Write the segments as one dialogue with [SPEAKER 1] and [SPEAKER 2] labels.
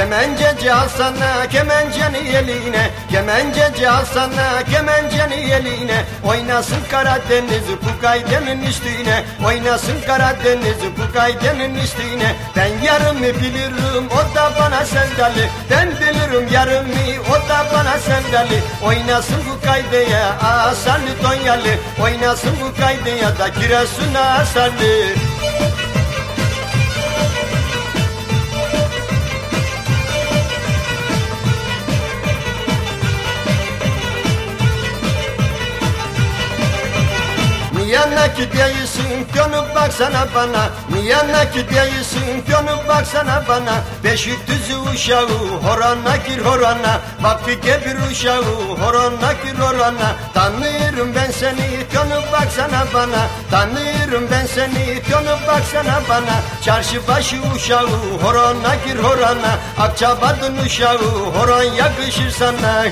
[SPEAKER 1] Kemenceci alsana kemenceni eline. Kemenceci alsana kemenceni eline. Oynasın Karadeniz Kukayde'nin üstüne. Oynasın Karadeniz Kukayde'nin üstüne. Ben yarımı bilirim o da bana sevdalı Ben bilirim yarımı o da bana sevdalı Oynasın Kukayde'ye asallı Tonyalı Oynasın Kukayde'ye da Giresun asallı nakit değilsin dönüp baksana bana. Niye nakit değilsin dönüp baksana bana. Beşikdüzü uşağı horana gir horana. Bak bir gebir uşağı horana gir horana. Tanırım ben seni dönüp baksana bana. Tanırım ben seni dönüp baksana bana. Çarşı başı uşağı horana gir horana. Akçabatın uşağı horan yakışır sana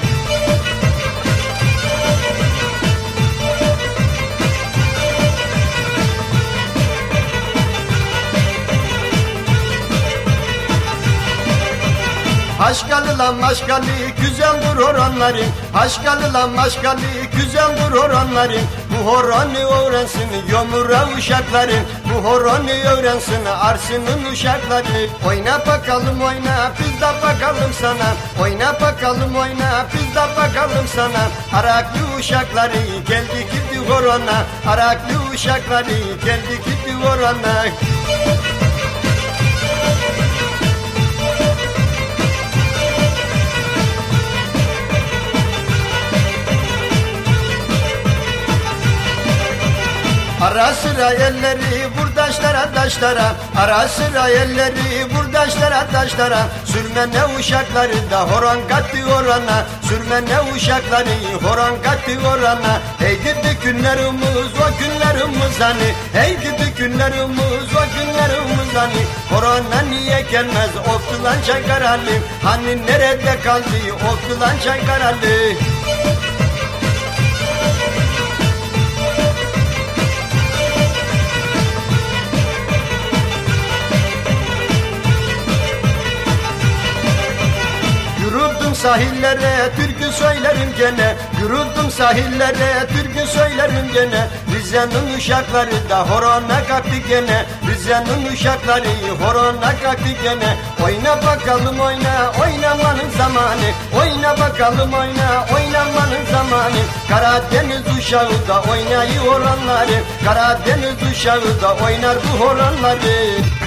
[SPEAKER 1] Haşkalı lan maşkalı güzeldir horonların Haşkalı lan maşkalı güzeldir horonların Bu horonu öğrensin yomura uşakların Bu horonu öğrensin arsının uşakları. Oyna bakalım oyna biz de bakalım sana. Oyna bakalım oyna biz de bakalım sana. Araklı uşakları geldi gitti horona. Araklı uşakları geldi gitti horona Ara sıra elleri burdaşlara taşlara. Ara sıra elleri burdaşlara taşlara. Sürme ne uşakları da horon kattı orana. Sürme ne uşakları horon kattı orana. Hey gidi günlerimiz o günlerimiz hani. Hey gidi günlerimiz o günlerimiz hani. Korona niye gelmez? Oftulan çaykaralı Hani nerede kaldı? Oftulan çaykaralı sahillere türkü söylerim gene. Yürüdüm sahillere türkü söylerim gene. Rize'nin uşakları da horona kalktı gene. Rize'nin uşakları horona kalktı gene. Oyna bakalım oyna oynamanın zamanı. Oyna bakalım oyna oynamanın zamanı. Karadeniz uşağı da oynayı oranları. Karadeniz uşağı da oynar bu horanları